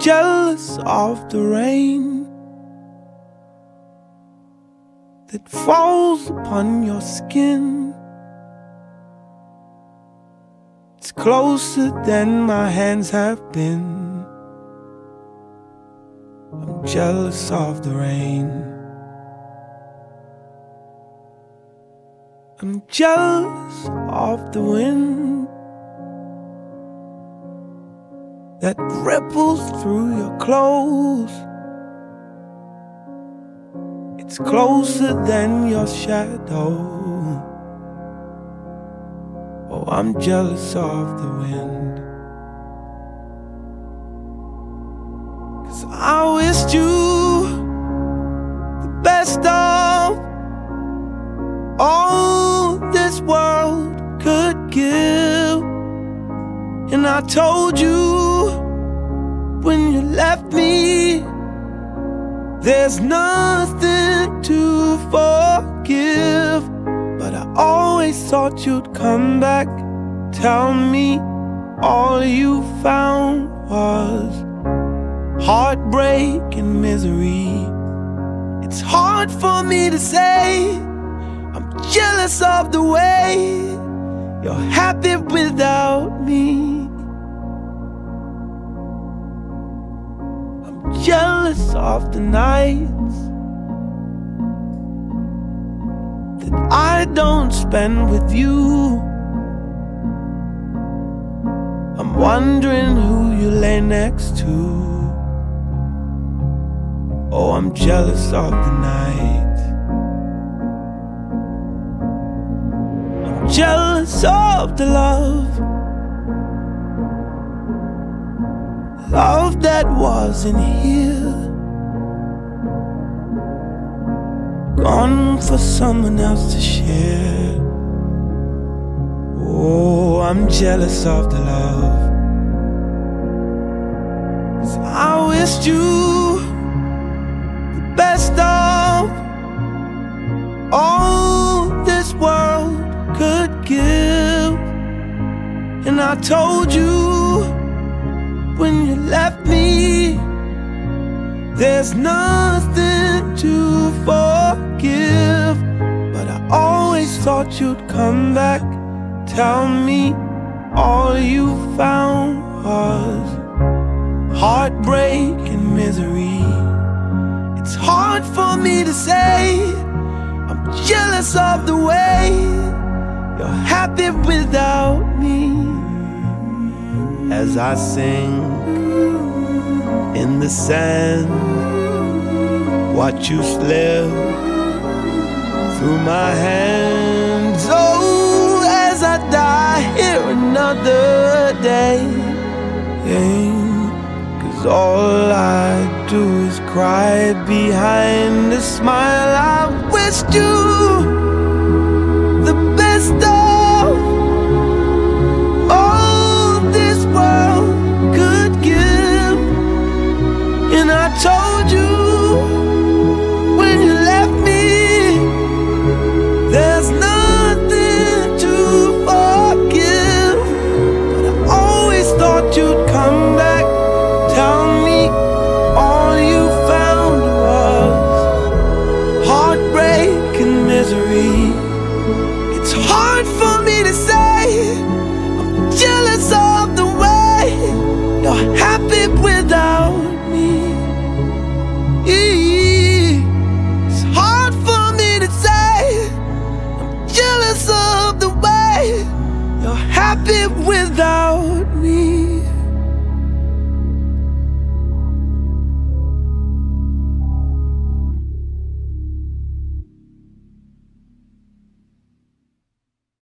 jealous of the rain that falls upon your skin. It's closer than my hands have been. I'm jealous of the rain. I'm jealous of the wind that ripples through your clothes. It's closer than your shadow. Oh, I'm jealous of the wind. Cause I wished you the best of all this world could give. And I told you when you left me, there's nothing to forgive. But I always thought you'd come back, tell me all you found was heartbreak and misery. It's hard for me to say, I'm jealous of the way you're happy without me. The nights that I don't spend with you. I'm wondering who you lay next to. Oh, I'm jealous of the night. I'm jealous of the love. That wasn't here. Gone for someone else to share. Oh, I'm jealous of the love. 'Cause I wished you the best of all this world could give. And I told you there's nothing to forgive. But I always thought you'd come back, tell me all you found was heartbreak and misery. It's hard for me to say, I'm jealous of the way you're happy without me. As I sing in the sand, watch you slip through my hands. Oh, as I die here another day. Yeah. Cause all I do is cry behind a smile. I wished you told live without